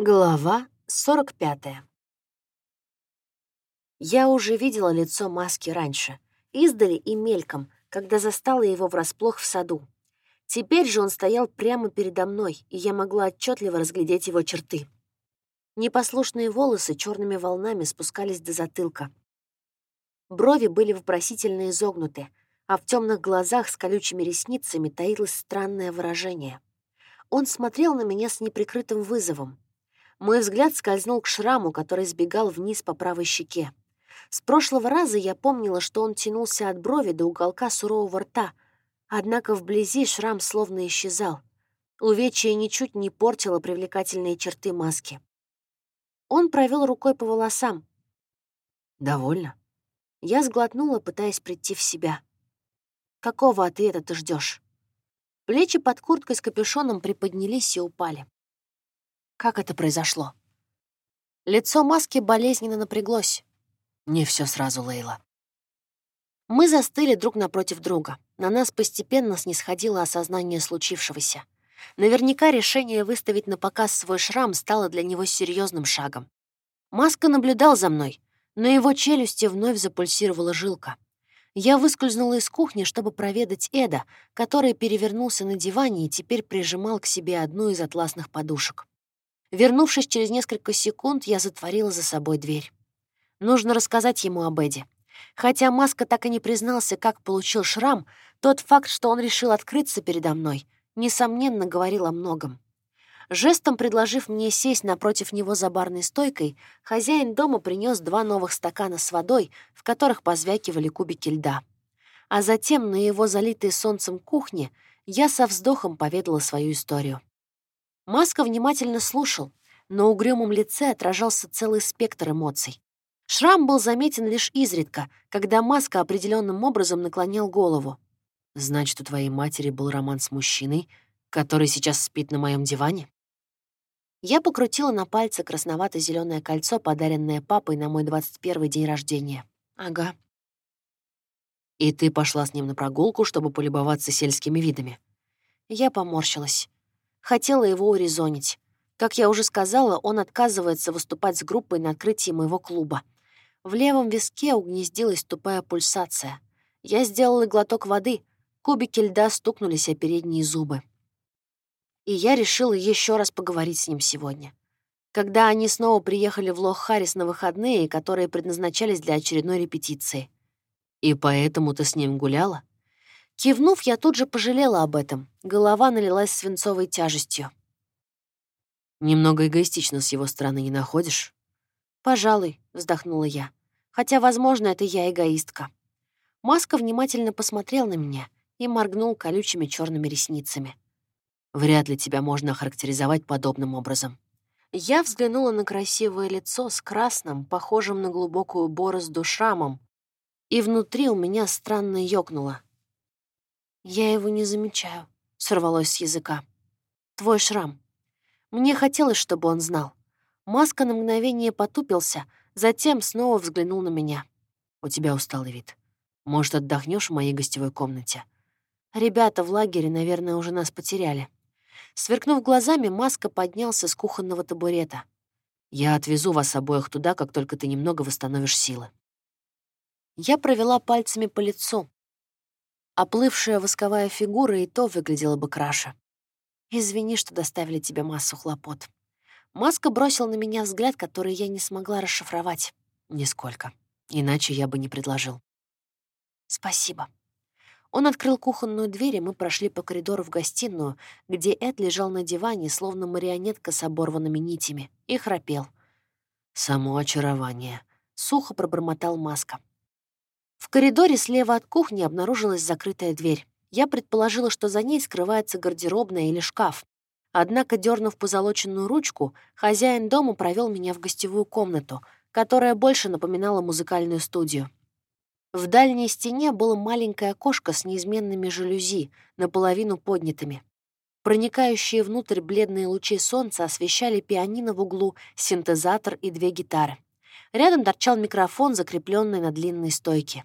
Глава 45. Я уже видела лицо маски раньше, издали и мельком, когда застала его врасплох в саду. Теперь же он стоял прямо передо мной, и я могла отчетливо разглядеть его черты. Непослушные волосы черными волнами спускались до затылка. Брови были вопросительно изогнуты, а в темных глазах с колючими ресницами таилось странное выражение. Он смотрел на меня с неприкрытым вызовом, мой взгляд скользнул к шраму, который сбегал вниз по правой щеке. С прошлого раза я помнила, что он тянулся от брови до уголка сурового рта, однако вблизи шрам словно исчезал. Увечье ничуть не портило привлекательные черты маски. Он провел рукой по волосам. «Довольно?» Я сглотнула, пытаясь прийти в себя. «Какого ответа ты ждешь? Плечи под курткой с капюшоном приподнялись и упали. Как это произошло? Лицо маски болезненно напряглось. Не все сразу, Лейла. Мы застыли друг напротив друга. На нас постепенно снисходило осознание случившегося. Наверняка решение выставить на показ свой шрам стало для него серьезным шагом. Маска наблюдал за мной, но его челюсти вновь запульсировала жилка. Я выскользнула из кухни, чтобы проведать Эда, который перевернулся на диване и теперь прижимал к себе одну из атласных подушек. Вернувшись через несколько секунд, я затворила за собой дверь. Нужно рассказать ему об Эдди. Хотя Маска так и не признался, как получил шрам, тот факт, что он решил открыться передо мной, несомненно, говорил о многом. Жестом предложив мне сесть напротив него за барной стойкой, хозяин дома принес два новых стакана с водой, в которых позвякивали кубики льда. А затем на его залитой солнцем кухне я со вздохом поведала свою историю. Маска внимательно слушал. На угрюмом лице отражался целый спектр эмоций. Шрам был заметен лишь изредка, когда Маска определенным образом наклонял голову. «Значит, у твоей матери был роман с мужчиной, который сейчас спит на моем диване?» Я покрутила на пальце красновато зеленое кольцо, подаренное папой на мой 21 день рождения. Ага. И ты пошла с ним на прогулку, чтобы полюбоваться сельскими видами? Я поморщилась. Хотела его урезонить. Как я уже сказала, он отказывается выступать с группой на открытии моего клуба. В левом виске угнездилась тупая пульсация. Я сделала глоток воды, кубики льда стукнулись о передние зубы. И я решила еще раз поговорить с ним сегодня. Когда они снова приехали в Лох-Харрис на выходные, которые предназначались для очередной репетиции. «И поэтому ты с ним гуляла?» Кивнув, я тут же пожалела об этом. Голова налилась свинцовой тяжестью. «Немного эгоистично с его стороны не находишь?» «Пожалуй», — вздохнула я. «Хотя, возможно, это я эгоистка». Маска внимательно посмотрел на меня и моргнул колючими черными ресницами. «Вряд ли тебя можно охарактеризовать подобным образом». Я взглянула на красивое лицо с красным, похожим на глубокую борозду шрамом, и внутри у меня странно ёкнуло. «Я его не замечаю», — сорвалось с языка. «Твой шрам. Мне хотелось, чтобы он знал». Маска на мгновение потупился, затем снова взглянул на меня. «У тебя усталый вид. Может, отдохнешь в моей гостевой комнате?» Ребята в лагере, наверное, уже нас потеряли. Сверкнув глазами, Маска поднялся с кухонного табурета. «Я отвезу вас обоих туда, как только ты немного восстановишь силы». Я провела пальцами по лицу, Оплывшая восковая фигура и то выглядела бы краше. «Извини, что доставили тебе массу хлопот». Маска бросил на меня взгляд, который я не смогла расшифровать. «Нисколько. Иначе я бы не предложил». «Спасибо». Он открыл кухонную дверь, и мы прошли по коридору в гостиную, где Эд лежал на диване, словно марионетка с оборванными нитями, и храпел. «Само очарование», — сухо пробормотал Маска. В коридоре слева от кухни обнаружилась закрытая дверь. Я предположила, что за ней скрывается гардеробная или шкаф. Однако, дернув позолоченную ручку, хозяин дома провел меня в гостевую комнату, которая больше напоминала музыкальную студию. В дальней стене было маленькое окошко с неизменными жалюзи, наполовину поднятыми. Проникающие внутрь бледные лучи солнца освещали пианино в углу, синтезатор и две гитары. Рядом торчал микрофон, закрепленный на длинной стойке.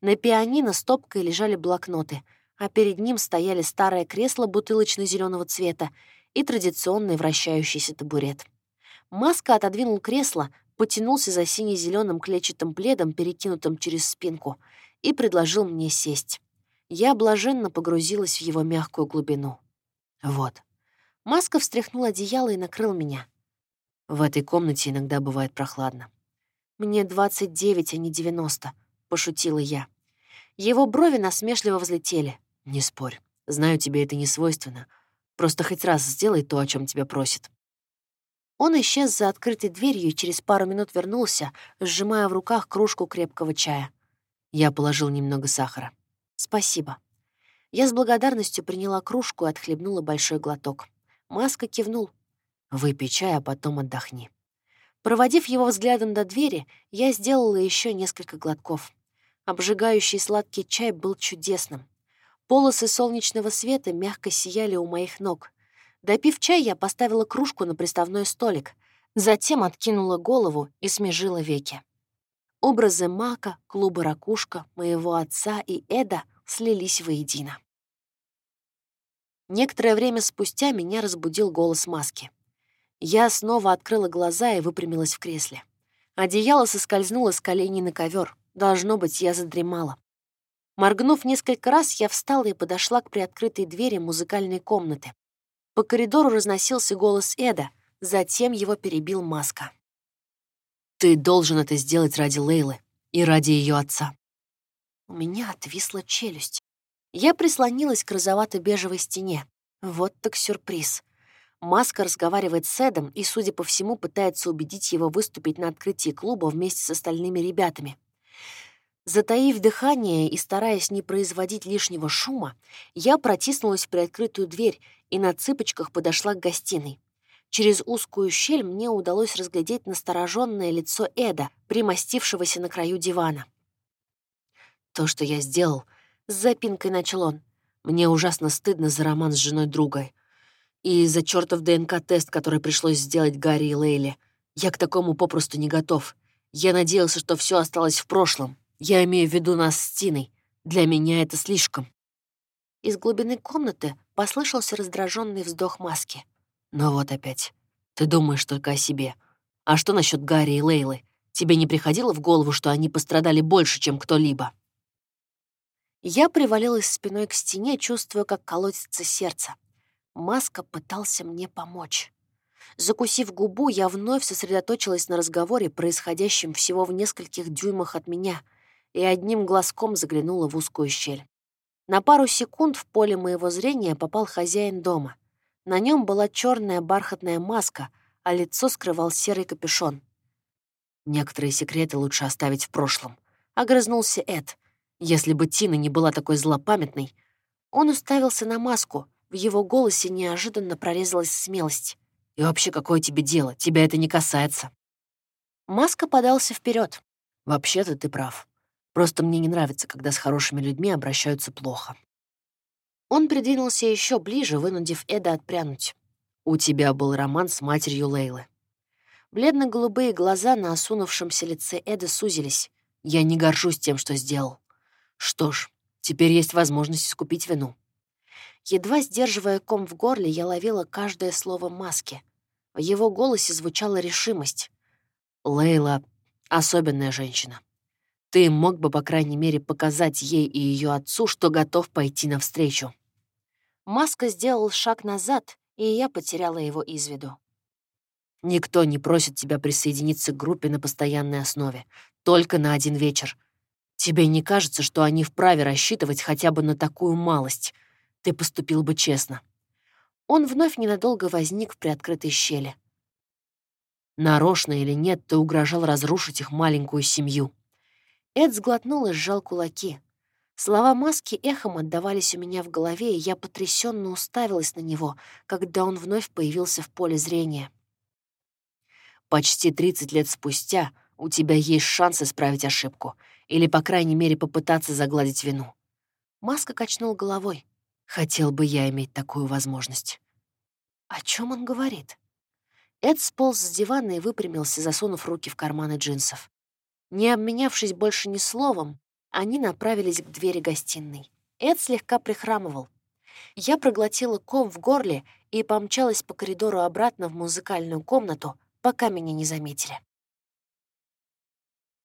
На пианино стопкой лежали блокноты, а перед ним стояли старое кресло бутылочно-зеленого цвета и традиционный вращающийся табурет. Маска отодвинул кресло, потянулся за сине-зеленым клетчатым пледом, перекинутым через спинку, и предложил мне сесть. Я блаженно погрузилась в его мягкую глубину. Вот. Маска встряхнул одеяло и накрыл меня. В этой комнате иногда бывает прохладно. «Мне 29, а не 90», — пошутила я. Его брови насмешливо взлетели. «Не спорь. Знаю, тебе это не свойственно. Просто хоть раз сделай то, о чем тебя просит». Он исчез за открытой дверью и через пару минут вернулся, сжимая в руках кружку крепкого чая. Я положил немного сахара. «Спасибо». Я с благодарностью приняла кружку и отхлебнула большой глоток. Маска кивнул. «Выпей чай, а потом отдохни». Проводив его взглядом до двери, я сделала еще несколько глотков. Обжигающий сладкий чай был чудесным. Полосы солнечного света мягко сияли у моих ног. Допив чай, я поставила кружку на приставной столик, затем откинула голову и смежила веки. Образы Мака, клуба «Ракушка», моего отца и Эда слились воедино. Некоторое время спустя меня разбудил голос маски. Я снова открыла глаза и выпрямилась в кресле. Одеяло соскользнуло с коленей на ковер. Должно быть, я задремала. Моргнув несколько раз, я встала и подошла к приоткрытой двери музыкальной комнаты. По коридору разносился голос Эда, затем его перебил Маска. «Ты должен это сделать ради Лейлы и ради ее отца». У меня отвисла челюсть. Я прислонилась к розовато-бежевой стене. Вот так сюрприз. Маска разговаривает с Эдом и, судя по всему, пытается убедить его выступить на открытии клуба вместе с остальными ребятами. Затаив дыхание и стараясь не производить лишнего шума, я протиснулась в приоткрытую дверь и на цыпочках подошла к гостиной. Через узкую щель мне удалось разглядеть настороженное лицо Эда, примостившегося на краю дивана. То, что я сделал, с запинкой начал он. Мне ужасно стыдно за роман с женой друга. И за чертов ДНК-тест, который пришлось сделать Гарри и Лейле. Я к такому попросту не готов. Я надеялся, что все осталось в прошлом. Я имею в виду нас с Тиной. Для меня это слишком. Из глубины комнаты послышался раздраженный вздох маски. Ну вот опять. Ты думаешь только о себе. А что насчет Гарри и Лейлы? Тебе не приходило в голову, что они пострадали больше, чем кто-либо? Я привалилась спиной к стене, чувствуя, как колотится сердце. Маска пытался мне помочь. Закусив губу, я вновь сосредоточилась на разговоре, происходящем всего в нескольких дюймах от меня, и одним глазком заглянула в узкую щель. На пару секунд в поле моего зрения попал хозяин дома. На нем была черная бархатная маска, а лицо скрывал серый капюшон. «Некоторые секреты лучше оставить в прошлом», — огрызнулся Эд. Если бы Тина не была такой злопамятной... Он уставился на маску, в его голосе неожиданно прорезалась смелость. «И вообще, какое тебе дело? Тебя это не касается». Маска подался вперед. «Вообще-то ты прав. Просто мне не нравится, когда с хорошими людьми обращаются плохо». Он придвинулся еще ближе, вынудив Эда отпрянуть. «У тебя был роман с матерью Лейлы». Бледно-голубые глаза на осунувшемся лице Эда сузились. «Я не горжусь тем, что сделал. Что ж, теперь есть возможность искупить вину. Едва сдерживая ком в горле, я ловила каждое слово маски. В его голосе звучала решимость. «Лейла — особенная женщина. Ты мог бы, по крайней мере, показать ей и ее отцу, что готов пойти навстречу». Маска сделал шаг назад, и я потеряла его из виду. «Никто не просит тебя присоединиться к группе на постоянной основе. Только на один вечер. Тебе не кажется, что они вправе рассчитывать хотя бы на такую малость? Ты поступил бы честно». Он вновь ненадолго возник в приоткрытой щели. Нарочно или нет, ты угрожал разрушить их маленькую семью. Эд сглотнул и сжал кулаки. Слова маски эхом отдавались у меня в голове, и я потрясенно уставилась на него, когда он вновь появился в поле зрения. Почти 30 лет спустя у тебя есть шанс исправить ошибку — или, по крайней мере, попытаться загладить вину. Маска качнул головой. Хотел бы я иметь такую возможность. О чем он говорит? Эд сполз с дивана и выпрямился, засунув руки в карманы джинсов. Не обменявшись больше ни словом, они направились к двери гостиной. Эд слегка прихрамывал. Я проглотила ком в горле и помчалась по коридору обратно в музыкальную комнату, пока меня не заметили.